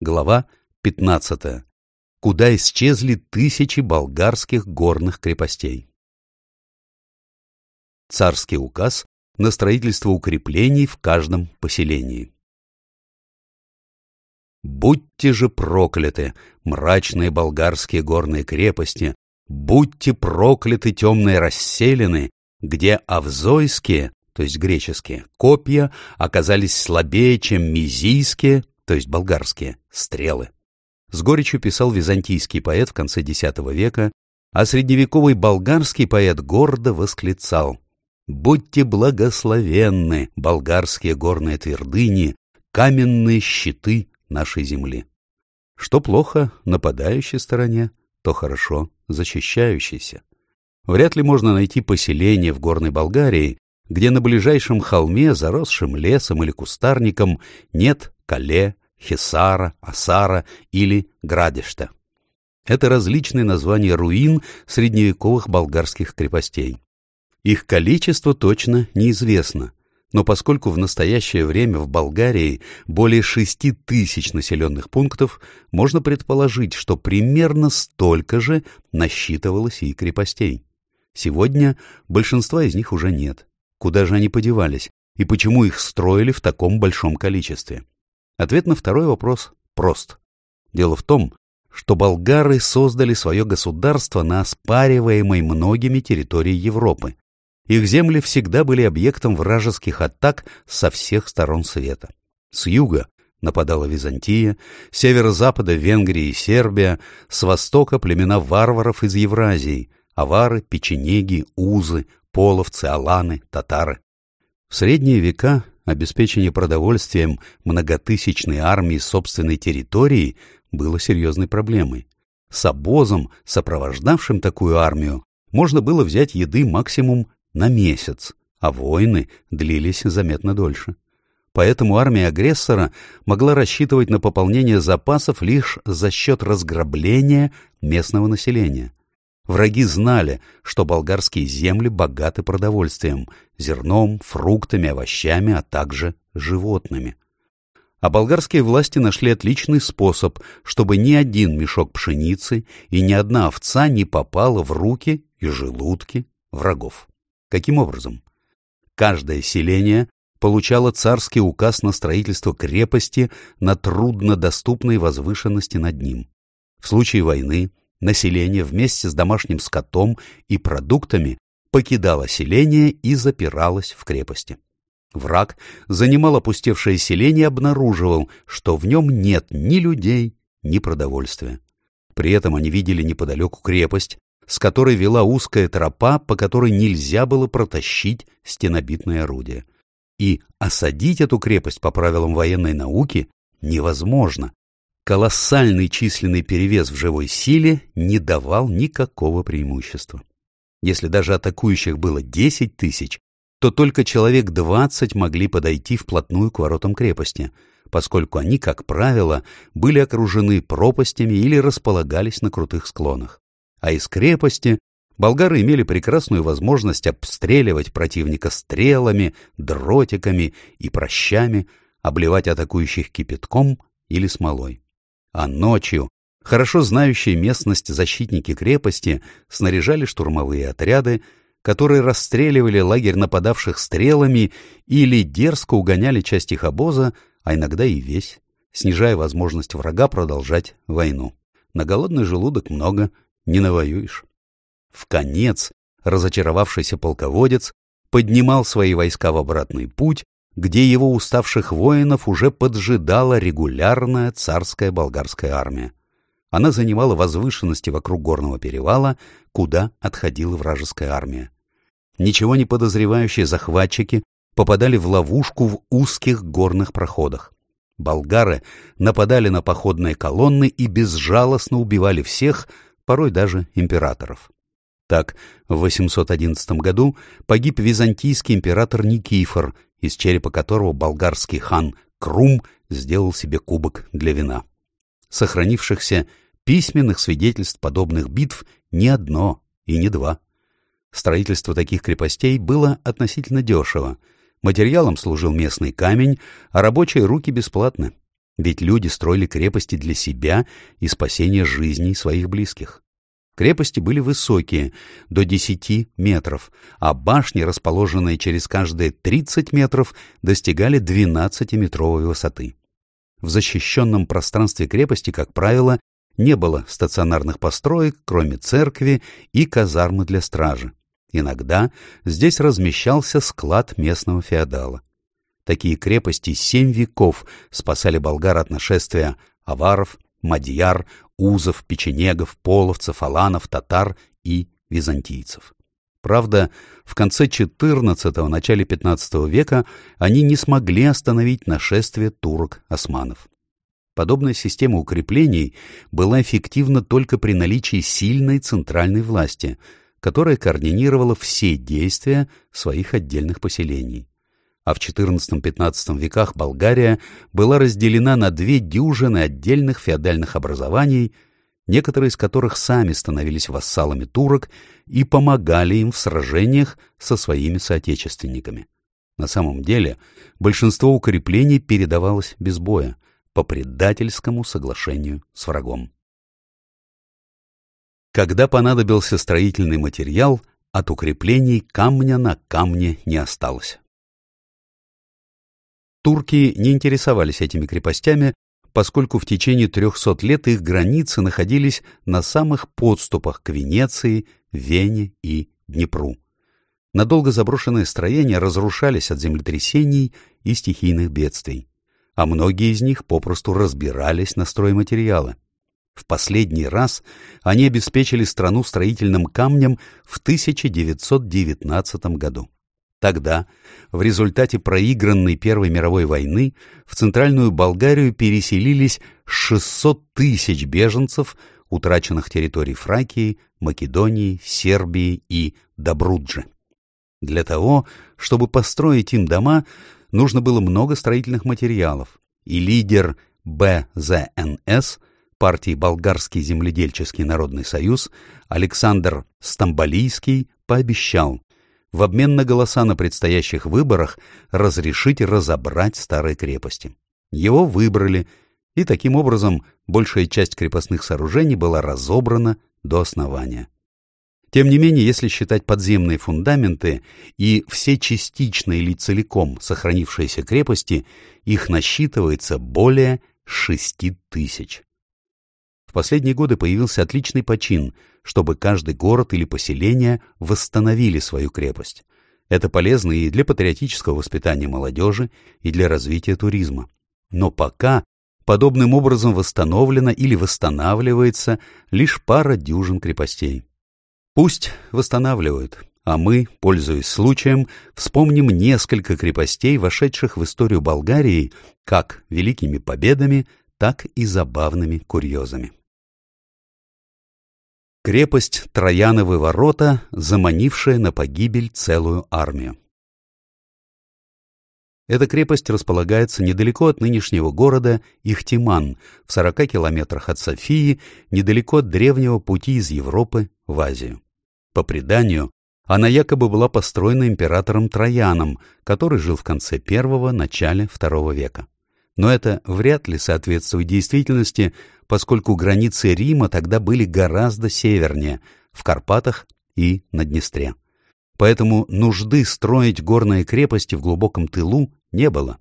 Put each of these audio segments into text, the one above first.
Глава 15. Куда исчезли тысячи болгарских горных крепостей. Царский указ на строительство укреплений в каждом поселении. Будьте же прокляты, мрачные болгарские горные крепости, будьте прокляты темные расселены, где авзойские, то есть греческие, копья оказались слабее, чем мизийские, то есть болгарские, стрелы. С горечью писал византийский поэт в конце X века, а средневековый болгарский поэт гордо восклицал «Будьте благословенны, болгарские горные твердыни, каменные щиты нашей земли». Что плохо нападающей стороне, то хорошо защищающейся. Вряд ли можно найти поселение в горной Болгарии, где на ближайшем холме, заросшим лесом или кустарником, нет Кале, Хесара, Асара или Градешта. Это различные названия руин средневековых болгарских крепостей. Их количество точно неизвестно, но поскольку в настоящее время в Болгарии более шести тысяч населенных пунктов, можно предположить, что примерно столько же насчитывалось и крепостей. Сегодня большинства из них уже нет. Куда же они подевались и почему их строили в таком большом количестве? Ответ на второй вопрос прост. Дело в том, что болгары создали свое государство на оспариваемой многими территории Европы. Их земли всегда были объектом вражеских атак со всех сторон света. С юга нападала Византия, с северо-запада Венгрия и Сербия, с востока племена варваров из Евразии, авары, печенеги, узы, половцы, аланы, татары. В средние века обеспечение продовольствием многотысячной армии собственной территории было серьезной проблемой. С обозом, сопровождавшим такую армию, можно было взять еды максимум на месяц, а войны длились заметно дольше. Поэтому армия агрессора могла рассчитывать на пополнение запасов лишь за счет разграбления местного населения. Враги знали, что болгарские земли богаты продовольствием, зерном, фруктами, овощами, а также животными. А болгарские власти нашли отличный способ, чтобы ни один мешок пшеницы и ни одна овца не попала в руки и желудки врагов. Каким образом? Каждое селение получало царский указ на строительство крепости на труднодоступной возвышенности над ним. В случае войны население вместе с домашним скотом и продуктами покидало селение и запиралось в крепости. Враг занимал опустевшее селение и обнаруживал, что в нем нет ни людей, ни продовольствия. При этом они видели неподалеку крепость, с которой вела узкая тропа, по которой нельзя было протащить стенобитное орудие. И осадить эту крепость по правилам военной науки невозможно, колоссальный численный перевес в живой силе не давал никакого преимущества. Если даже атакующих было 10 тысяч, то только человек 20 могли подойти вплотную к воротам крепости, поскольку они, как правило, были окружены пропастями или располагались на крутых склонах. А из крепости болгары имели прекрасную возможность обстреливать противника стрелами, дротиками и прощами, обливать атакующих кипятком или смолой а ночью хорошо знающие местность защитники крепости снаряжали штурмовые отряды, которые расстреливали лагерь нападавших стрелами или дерзко угоняли часть их обоза, а иногда и весь, снижая возможность врага продолжать войну. На голодный желудок много не навоюешь. В конец разочаровавшийся полководец поднимал свои войска в обратный путь, где его уставших воинов уже поджидала регулярная царская болгарская армия. Она занимала возвышенности вокруг горного перевала, куда отходила вражеская армия. Ничего не подозревающие захватчики попадали в ловушку в узких горных проходах. Болгары нападали на походные колонны и безжалостно убивали всех, порой даже императоров. Так, в 811 году погиб византийский император Никифор, из черепа которого болгарский хан Крум сделал себе кубок для вина. Сохранившихся письменных свидетельств подобных битв не одно и не два. Строительство таких крепостей было относительно дешево. Материалом служил местный камень, а рабочие руки бесплатны. Ведь люди строили крепости для себя и спасения жизней своих близких. Крепости были высокие, до 10 метров, а башни, расположенные через каждые 30 метров, достигали 12-метровой высоты. В защищенном пространстве крепости, как правило, не было стационарных построек, кроме церкви и казармы для стражи. Иногда здесь размещался склад местного феодала. Такие крепости семь веков спасали болгар от нашествия аваров, мадьяр, узов, печенегов, половцев, аланов, татар и византийцев. Правда, в конце XIV – начале XV века они не смогли остановить нашествие турок-османов. Подобная система укреплений была эффективна только при наличии сильной центральной власти, которая координировала все действия своих отдельных поселений а в XIV-XV веках Болгария была разделена на две дюжины отдельных феодальных образований, некоторые из которых сами становились вассалами турок и помогали им в сражениях со своими соотечественниками. На самом деле большинство укреплений передавалось без боя, по предательскому соглашению с врагом. Когда понадобился строительный материал, от укреплений камня на камне не осталось. Турки не интересовались этими крепостями, поскольку в течение трехсот лет их границы находились на самых подступах к Венеции, Вене и Днепру. Надолго заброшенные строения разрушались от землетрясений и стихийных бедствий, а многие из них попросту разбирались на стройматериалы. В последний раз они обеспечили страну строительным камнем в 1919 году. Тогда, в результате проигранной Первой мировой войны, в Центральную Болгарию переселились 600 тысяч беженцев утраченных территорий Фракии, Македонии, Сербии и Добруджи. Для того, чтобы построить им дома, нужно было много строительных материалов, и лидер БЗНС партии Болгарский земледельческий народный союз Александр Стамбалийский пообещал, в обмен на голоса на предстоящих выборах разрешить разобрать старые крепости. Его выбрали, и таким образом большая часть крепостных сооружений была разобрана до основания. Тем не менее, если считать подземные фундаменты и все частично или целиком сохранившиеся крепости, их насчитывается более шести тысяч. В последние годы появился отличный почин, чтобы каждый город или поселение восстановили свою крепость. Это полезно и для патриотического воспитания молодежи, и для развития туризма. Но пока подобным образом восстановлена или восстанавливается лишь пара дюжин крепостей. Пусть восстанавливают, а мы, пользуясь случаем, вспомним несколько крепостей, вошедших в историю Болгарии как великими победами, так и забавными курьезами. Крепость Трояновы ворота, заманившая на погибель целую армию. Эта крепость располагается недалеко от нынешнего города Ихтиман, в 40 километрах от Софии, недалеко от древнего пути из Европы в Азию. По преданию, она якобы была построена императором Трояном, который жил в конце первого – начале второго века. Но это вряд ли соответствует действительности, поскольку границы Рима тогда были гораздо севернее, в Карпатах и на Днестре. Поэтому нужды строить горные крепости в глубоком тылу не было.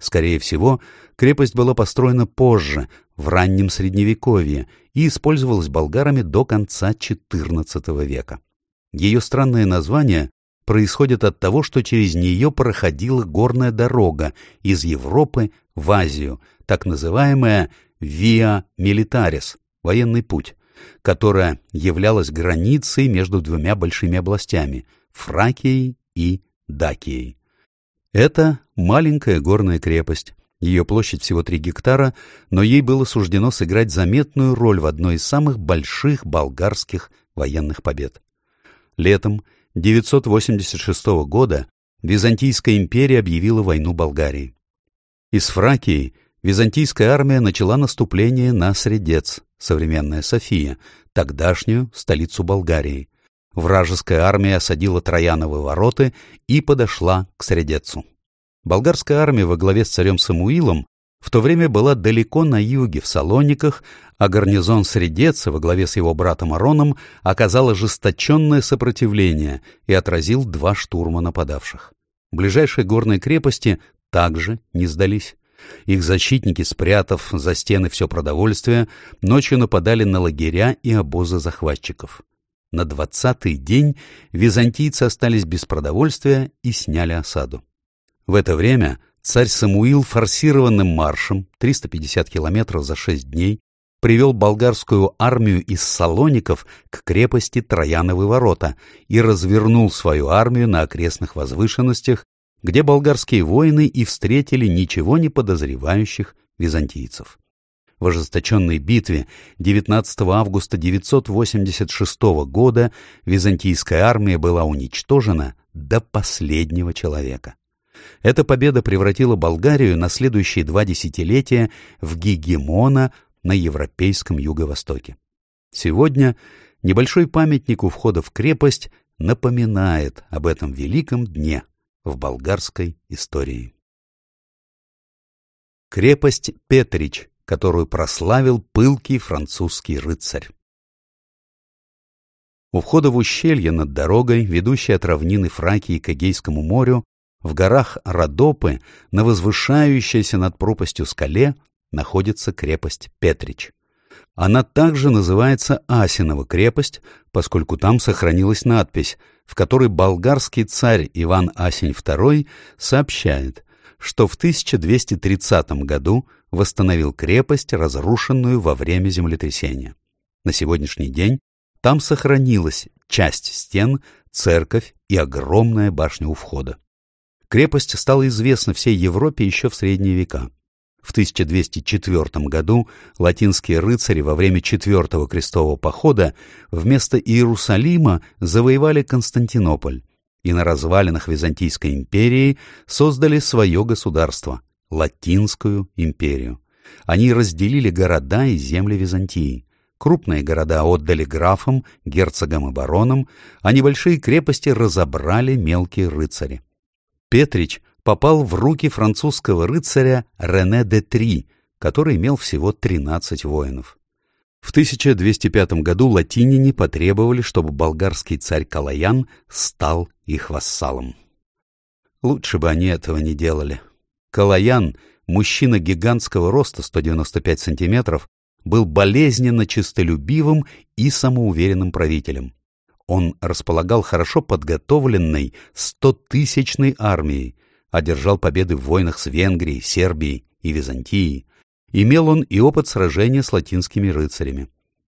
Скорее всего, крепость была построена позже, в раннем Средневековье, и использовалась болгарами до конца XIV века. Ее странное название происходит от того, что через нее проходила горная дорога из Европы в Азию, так называемая «Via Militaris» — военный путь, которая являлась границей между двумя большими областями — Фракией и Дакией. Это маленькая горная крепость. Ее площадь всего 3 гектара, но ей было суждено сыграть заметную роль в одной из самых больших болгарских военных побед. Летом 986 года Византийская империя объявила войну Болгарии. Из Фракии византийская армия начала наступление на Средец, современная София, тогдашнюю столицу Болгарии. Вражеская армия осадила Трояновы вороты и подошла к Средецу. Болгарская армия во главе с царем Самуилом в то время была далеко на юге, в Салониках, а гарнизон Средеца во главе с его братом Ароном оказал ожесточенное сопротивление и отразил два штурма нападавших. Ближайшие горные крепости также не сдались. Их защитники, спрятав за стены все продовольствие, ночью нападали на лагеря и обозы захватчиков. На двадцатый день византийцы остались без продовольствия и сняли осаду. В это время царь Самуил форсированным маршем 350 километров за шесть дней привел болгарскую армию из Салоников к крепости Трояновы ворота и развернул свою армию на окрестных возвышенностях, где болгарские воины и встретили ничего не подозревающих византийцев. В ожесточенной битве 19 августа 986 года византийская армия была уничтожена до последнего человека. Эта победа превратила Болгарию на следующие два десятилетия в гегемона на европейском юго-востоке. Сегодня небольшой памятник у входа в крепость напоминает об этом великом дне в болгарской истории. Крепость Петрич, которую прославил пылкий французский рыцарь. У входа в ущелье над дорогой, ведущей от равнины Фракии к Эгейскому морю, в горах Родопы, на возвышающейся над пропастью скале, находится крепость Петрич. Она также называется Асинова крепость, поскольку там сохранилась надпись, в которой болгарский царь Иван Асень II сообщает, что в 1230 году восстановил крепость, разрушенную во время землетрясения. На сегодняшний день там сохранилась часть стен, церковь и огромная башня у входа. Крепость стала известна всей Европе еще в средние века. В 1204 году латинские рыцари во время Четвертого крестового похода вместо Иерусалима завоевали Константинополь и на развалинах Византийской империи создали свое государство – Латинскую империю. Они разделили города и земли Византии. Крупные города отдали графам, герцогам и баронам, а небольшие крепости разобрали мелкие рыцари. Петрич попал в руки французского рыцаря Рене де Три, который имел всего 13 воинов. В 1205 году латиняне потребовали, чтобы болгарский царь Калаян стал их вассалом. Лучше бы они этого не делали. Калаян, мужчина гигантского роста 195 сантиметров, был болезненно честолюбивым и самоуверенным правителем. Он располагал хорошо подготовленной стотысячной армией, одержал победы в войнах с Венгрией, Сербией и Византией. Имел он и опыт сражения с латинскими рыцарями.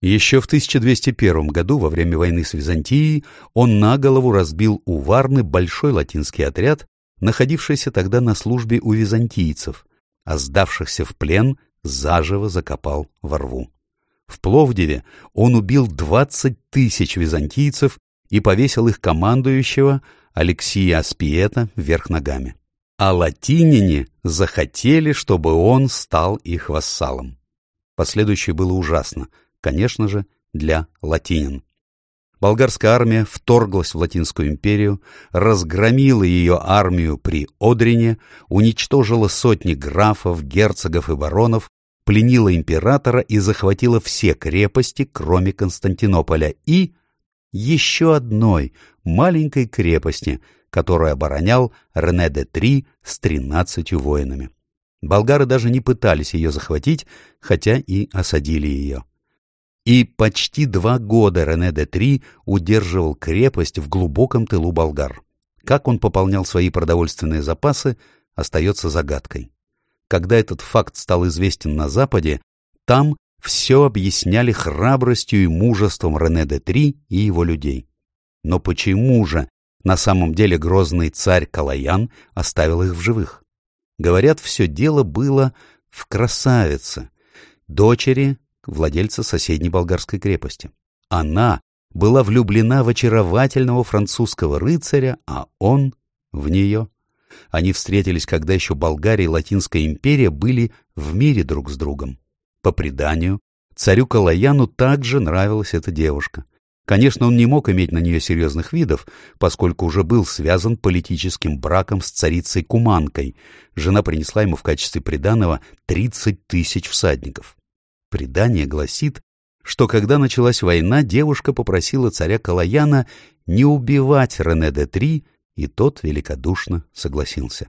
Еще в 1201 году, во время войны с Византией, он на голову разбил у Варны большой латинский отряд, находившийся тогда на службе у византийцев, а сдавшихся в плен заживо закопал во рву. В Пловдиве он убил 20 тысяч византийцев и повесил их командующего Алексия Аспиета вверх ногами. А латиняне захотели, чтобы он стал их вассалом. Последующее было ужасно, конечно же, для латинин. Болгарская армия вторглась в Латинскую империю, разгромила ее армию при Одрине, уничтожила сотни графов, герцогов и баронов, пленила императора и захватила все крепости, кроме Константинополя, и еще одной маленькой крепости, которую оборонял Рене де Три с тринадцатью воинами. Болгары даже не пытались ее захватить, хотя и осадили ее. И почти два года Рене де Три удерживал крепость в глубоком тылу болгар. Как он пополнял свои продовольственные запасы, остается загадкой. Когда этот факт стал известен на Западе, там все объясняли храбростью и мужеством Рене де Три и его людей. Но почему же на самом деле грозный царь Калаян оставил их в живых? Говорят, все дело было в красавице, дочери владельца соседней болгарской крепости. Она была влюблена в очаровательного французского рыцаря, а он в нее. Они встретились, когда еще Болгария и Латинская империя были в мире друг с другом. По преданию, царю Калаяну также нравилась эта девушка. Конечно, он не мог иметь на нее серьезных видов, поскольку уже был связан политическим браком с царицей Куманкой. Жена принесла ему в качестве приданого 30 тысяч всадников. Предание гласит, что когда началась война, девушка попросила царя Калаяна не убивать Рене де Три, и тот великодушно согласился.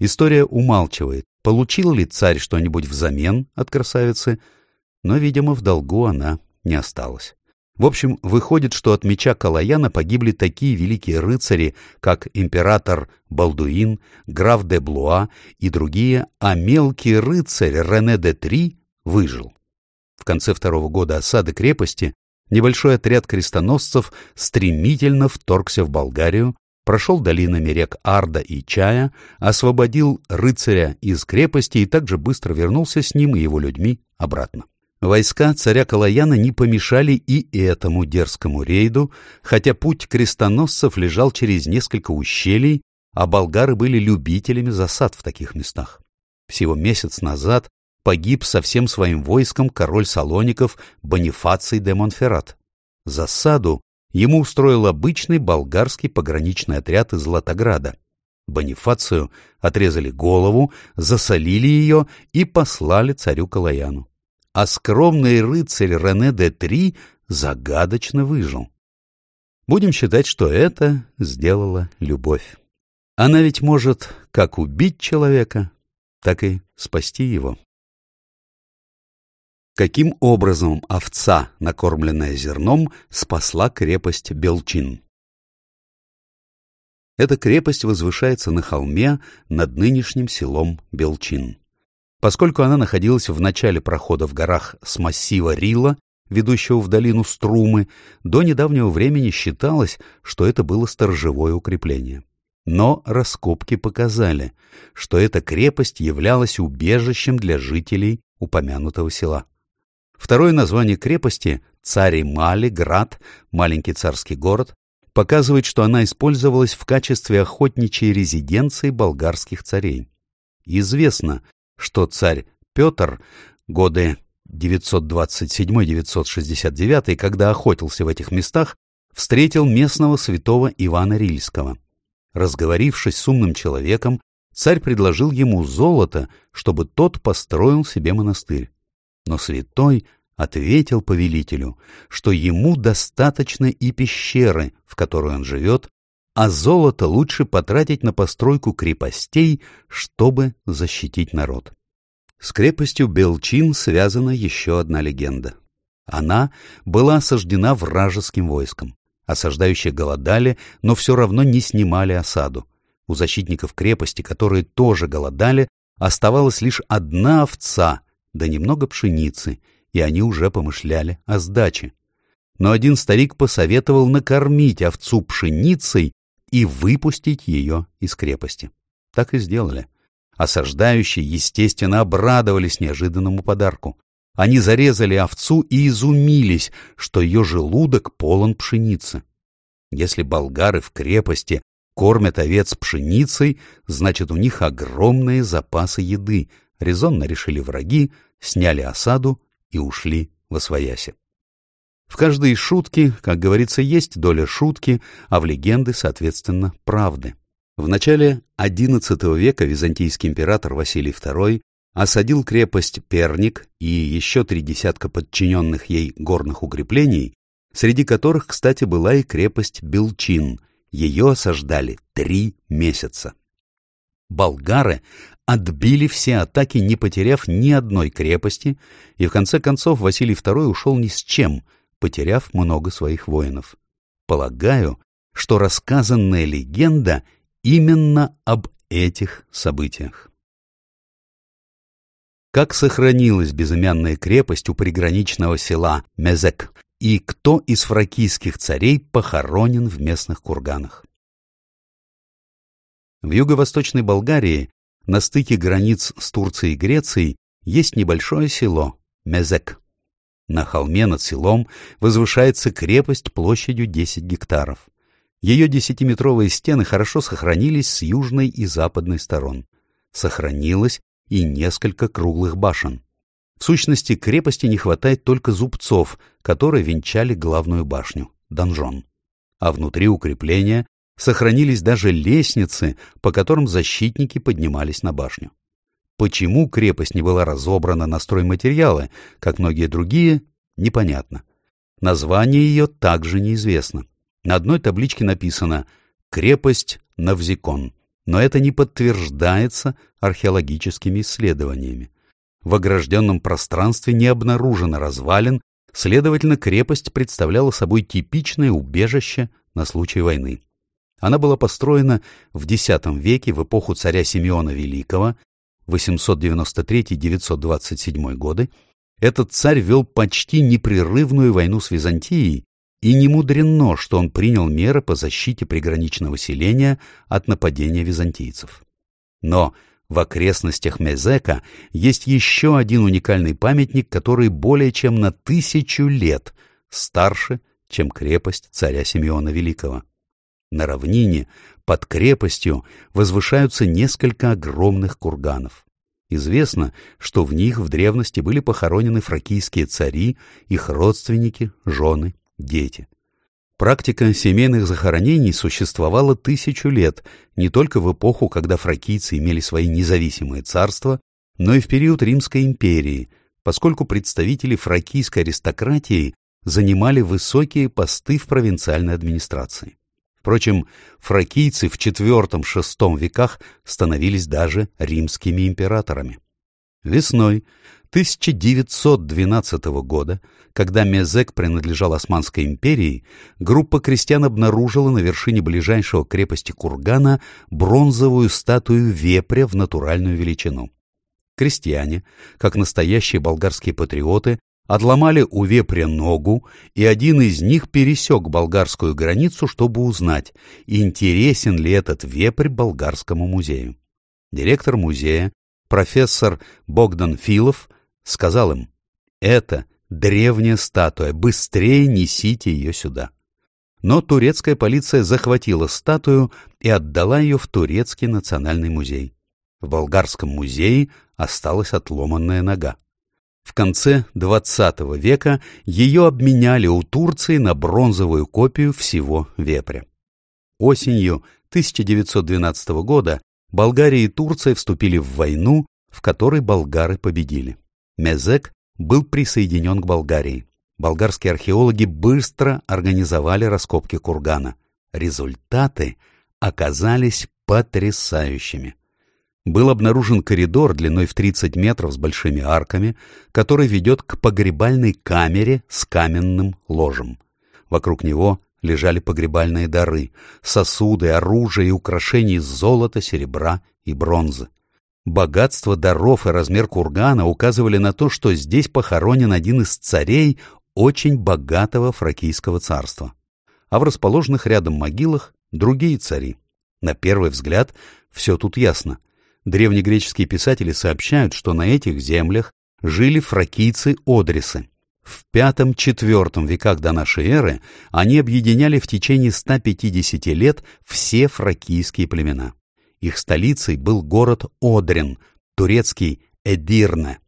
История умалчивает, получил ли царь что-нибудь взамен от красавицы, но, видимо, в долгу она не осталась. В общем, выходит, что от меча Калаяна погибли такие великие рыцари, как император Балдуин, граф де Блуа и другие, а мелкий рыцарь Рене де Три выжил. В конце второго года осады крепости небольшой отряд крестоносцев стремительно вторгся в Болгарию, прошел долинами рек Арда и Чая, освободил рыцаря из крепости и также быстро вернулся с ним и его людьми обратно. Войска царя Калаяна не помешали и этому дерзкому рейду, хотя путь крестоносцев лежал через несколько ущелий, а болгары были любителями засад в таких местах. Всего месяц назад погиб со всем своим войском король Салоников Бонифаций де Монферрат. Засаду ему устроил обычный болгарский пограничный отряд из Златограда. Бонифацию отрезали голову, засолили ее и послали царю Калаяну а скромный рыцарь Рене де Три загадочно выжил. Будем считать, что это сделала любовь. Она ведь может как убить человека, так и спасти его. Каким образом овца, накормленная зерном, спасла крепость Белчин? Эта крепость возвышается на холме над нынешним селом Белчин. Поскольку она находилась в начале прохода в горах с массива Рила, ведущего в долину Струмы, до недавнего времени считалось, что это было сторожевое укрепление. Но раскопки показали, что эта крепость являлась убежищем для жителей упомянутого села. Второе название крепости — Цари-Мали, Град, маленький царский город, показывает, что она использовалась в качестве охотничьей резиденции болгарских царей. Известно, что царь Петр годы 927-969, когда охотился в этих местах, встретил местного святого Ивана Рильского. Разговорившись с умным человеком, царь предложил ему золото, чтобы тот построил себе монастырь. Но святой ответил повелителю, что ему достаточно и пещеры, в которой он живет, а золото лучше потратить на постройку крепостей, чтобы защитить народ. С крепостью Белчин связана еще одна легенда. Она была осаждена вражеским войском. Осаждающие голодали, но все равно не снимали осаду. У защитников крепости, которые тоже голодали, оставалась лишь одна овца, да немного пшеницы, и они уже помышляли о сдаче. Но один старик посоветовал накормить овцу пшеницей и выпустить ее из крепости. Так и сделали. Осаждающие, естественно, обрадовались неожиданному подарку. Они зарезали овцу и изумились, что ее желудок полон пшеницы. Если болгары в крепости кормят овец пшеницей, значит, у них огромные запасы еды. Резонно решили враги, сняли осаду и ушли во свояси. В каждой шутке, как говорится, есть доля шутки, а в легенды, соответственно, правды. В начале XI века византийский император Василий II осадил крепость Перник и еще три десятка подчиненных ей горных укреплений, среди которых, кстати, была и крепость Белчин. Ее осаждали три месяца. Болгары отбили все атаки, не потеряв ни одной крепости, и в конце концов Василий II ушел ни с чем — потеряв много своих воинов. Полагаю, что рассказанная легенда именно об этих событиях. Как сохранилась безымянная крепость у приграничного села Мезек, и кто из фракийских царей похоронен в местных курганах? В юго-восточной Болгарии, на стыке границ с Турцией и Грецией, есть небольшое село Мезек. На холме над селом возвышается крепость площадью 10 гектаров. Ее десятиметровые стены хорошо сохранились с южной и западной сторон. Сохранилось и несколько круглых башен. В сущности, крепости не хватает только зубцов, которые венчали главную башню. донжон. А внутри укрепления сохранились даже лестницы, по которым защитники поднимались на башню. Почему крепость не была разобрана на стройматериалы, как многие другие, непонятно. Название ее также неизвестно. На одной табличке написано «Крепость Навзикон», но это не подтверждается археологическими исследованиями. В огражденном пространстве не обнаружено развалин, следовательно, крепость представляла собой типичное убежище на случай войны. Она была построена в X веке в эпоху царя Симеона Великого, 893-927 годы, этот царь вел почти непрерывную войну с Византией, и не мудрено, что он принял меры по защите приграничного селения от нападения византийцев. Но в окрестностях Мезека есть еще один уникальный памятник, который более чем на тысячу лет старше, чем крепость царя Симеона Великого. На равнине под крепостью возвышаются несколько огромных курганов. Известно, что в них в древности были похоронены фракийские цари, их родственники, жены, дети. Практика семейных захоронений существовала тысячу лет, не только в эпоху, когда фракийцы имели свои независимые царства, но и в период Римской империи, поскольку представители фракийской аристократии занимали высокие посты в провинциальной администрации. Впрочем, фракийцы в IV-VI веках становились даже римскими императорами. Весной 1912 года, когда Мезек принадлежал Османской империи, группа крестьян обнаружила на вершине ближайшего крепости кургана бронзовую статую вепря в натуральную величину. Крестьяне, как настоящие болгарские патриоты, отломали у вепря ногу, и один из них пересек болгарскую границу, чтобы узнать, интересен ли этот вепрь болгарскому музею. Директор музея, профессор Богдан Филов, сказал им, «Это древняя статуя, быстрее несите ее сюда». Но турецкая полиция захватила статую и отдала ее в Турецкий национальный музей. В болгарском музее осталась отломанная нога. В конце XX века ее обменяли у Турции на бронзовую копию всего вепря. Осенью 1912 года Болгария и Турция вступили в войну, в которой болгары победили. Мезек был присоединен к Болгарии. Болгарские археологи быстро организовали раскопки кургана. Результаты оказались потрясающими был обнаружен коридор длиной в 30 метров с большими арками, который ведет к погребальной камере с каменным ложем. Вокруг него лежали погребальные дары, сосуды, оружие и украшения из золота, серебра и бронзы. Богатство даров и размер кургана указывали на то, что здесь похоронен один из царей очень богатого фракийского царства. А в расположенных рядом могилах другие цари. На первый взгляд все тут ясно — Древнегреческие писатели сообщают, что на этих землях жили фракийцы-одрисы. В V-IV веках до нашей эры они объединяли в течение 150 лет все фракийские племена. Их столицей был город Одрин, турецкий Эдирне.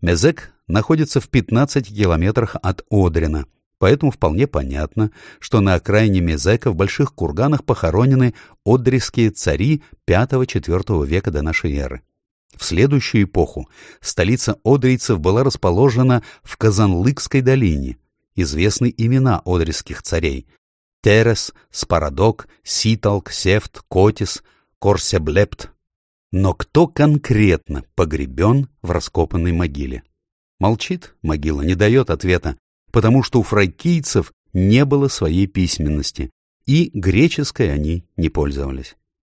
Мезек находится в 15 километрах от Одрина – Поэтому вполне понятно, что на окраине Мезека в больших курганах похоронены одриские цари V-IV века до нашей эры. В следующую эпоху столица одрийцев была расположена в Казанлыкской долине. Известны имена одрийских царей – Терес, Спарадок, Ситалк, Сефт, Котис, Корсеблепт. Но кто конкретно погребен в раскопанной могиле? Молчит, могила не дает ответа, потому что у фракийцев не было своей письменности, и греческой они не пользовались.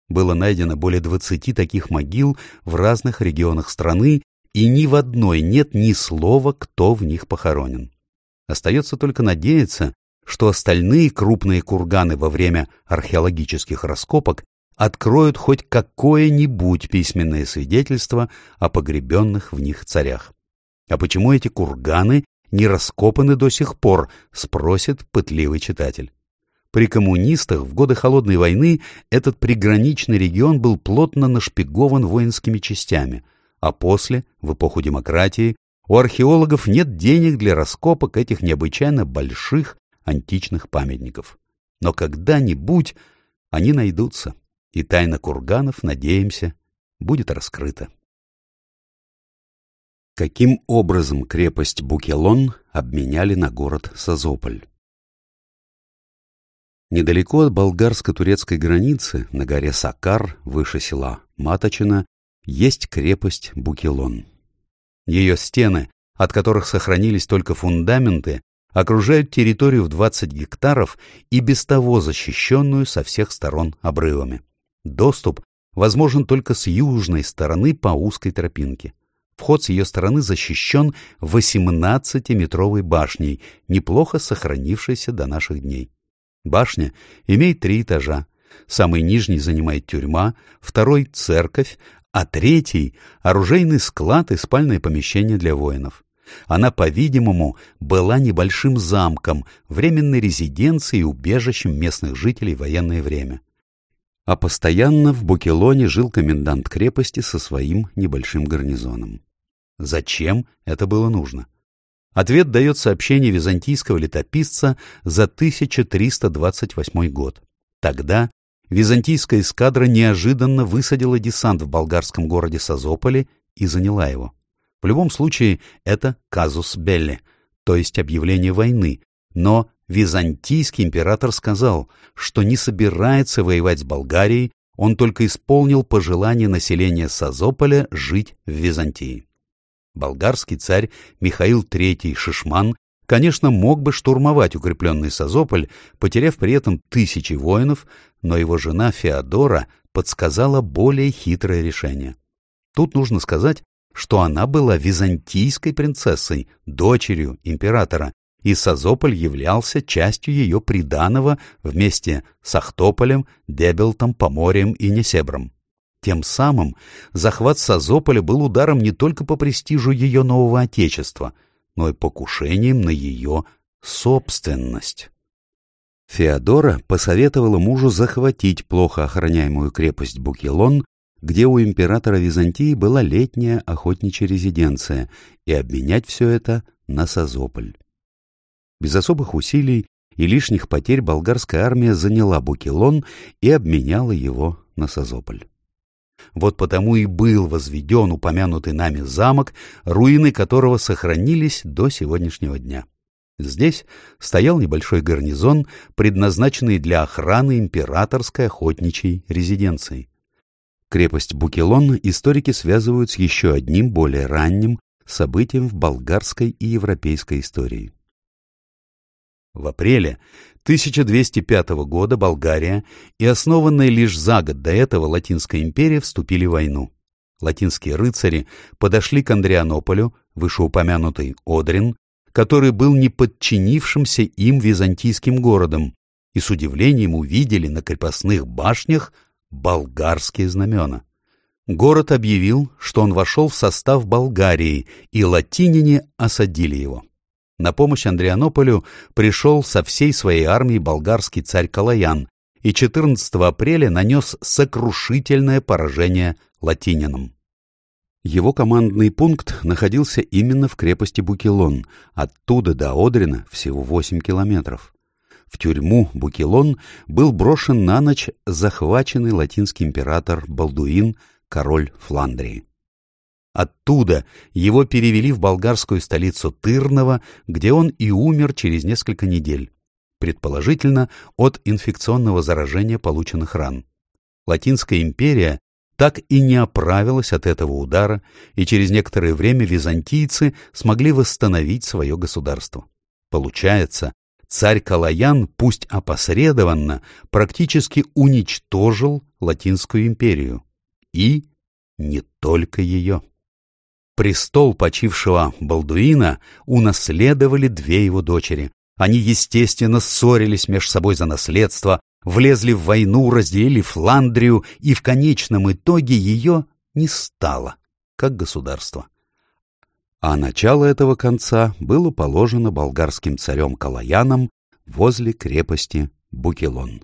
Было найдено более 20 таких могил в разных регионах страны, и ни в одной нет ни слова, кто в них похоронен. Остается только надеяться, что остальные крупные курганы во время археологических раскопок откроют хоть какое-нибудь письменное свидетельство о погребенных в них царях. А почему эти курганы не раскопаны до сих пор, спросит пытливый читатель. При коммунистах в годы Холодной войны этот приграничный регион был плотно нашпигован воинскими частями, а после, в эпоху демократии, у археологов нет денег для раскопок этих необычайно больших античных памятников. Но когда-нибудь они найдутся, и тайна курганов, надеемся, будет раскрыта. Каким образом крепость Букелон обменяли на город Созополь? Недалеко от болгарско-турецкой границы, на горе Сакар, выше села Маточина, есть крепость Букелон. Ее стены, от которых сохранились только фундаменты, окружают территорию в 20 гектаров и без того защищенную со всех сторон обрывами. Доступ возможен только с южной стороны по узкой тропинке. Вход с ее стороны защищен 18-метровой башней, неплохо сохранившейся до наших дней. Башня имеет три этажа. Самый нижний занимает тюрьма, второй — церковь, а третий — оружейный склад и спальное помещение для воинов. Она, по-видимому, была небольшим замком, временной резиденцией и убежищем местных жителей в военное время. А постоянно в Букелоне жил комендант крепости со своим небольшим гарнизоном. Зачем это было нужно? Ответ дает сообщение византийского летописца за 1328 год. Тогда византийская эскадра неожиданно высадила десант в болгарском городе Созополе и заняла его. В любом случае, это казус белли, то есть объявление войны, но византийский император сказал, что не собирается воевать с Болгарией, он только исполнил пожелание населения Созополя жить в Византии. Болгарский царь Михаил III Шишман, конечно, мог бы штурмовать укрепленный Созополь, потеряв при этом тысячи воинов, но его жена Феодора подсказала более хитрое решение. Тут нужно сказать, что она была византийской принцессой, дочерью императора, и Созополь являлся частью ее приданого вместе с Ахтополем, Дебелтом, Поморьем и Несебром. Тем самым захват Созополя был ударом не только по престижу ее нового отечества, но и покушением на ее собственность. Феодора посоветовала мужу захватить плохо охраняемую крепость Букелон, где у императора Византии была летняя охотничья резиденция, и обменять все это на Созополь. Без особых усилий и лишних потерь болгарская армия заняла Букелон и обменяла его на Созополь. Вот потому и был возведен упомянутый нами замок, руины которого сохранились до сегодняшнего дня. Здесь стоял небольшой гарнизон, предназначенный для охраны императорской охотничьей резиденции. Крепость Букелон историки связывают с еще одним более ранним событием в болгарской и европейской истории. В апреле 1205 года Болгария и основанная лишь за год до этого Латинская империя вступили в войну. Латинские рыцари подошли к Андрианополю, вышеупомянутый Одрин, который был неподчинившимся им византийским городом, и с удивлением увидели на крепостных башнях болгарские знамена. Город объявил, что он вошел в состав Болгарии, и латиняне осадили его. На помощь Андрианополю пришел со всей своей армией болгарский царь Калаян и 14 апреля нанес сокрушительное поражение латинянам. Его командный пункт находился именно в крепости Букелон, оттуда до Одрина всего 8 километров. В тюрьму Букелон был брошен на ночь захваченный латинский император Балдуин, король Фландрии. Оттуда его перевели в болгарскую столицу Тырново, где он и умер через несколько недель, предположительно от инфекционного заражения полученных ран. Латинская империя так и не оправилась от этого удара, и через некоторое время византийцы смогли восстановить свое государство. Получается, царь Калаян, пусть опосредованно, практически уничтожил Латинскую империю. И не только ее. Престол почившего Балдуина унаследовали две его дочери. Они, естественно, ссорились между собой за наследство, влезли в войну, разделили Фландрию, и в конечном итоге ее не стало, как государство. А начало этого конца было положено болгарским царем Калаяном возле крепости Букелон.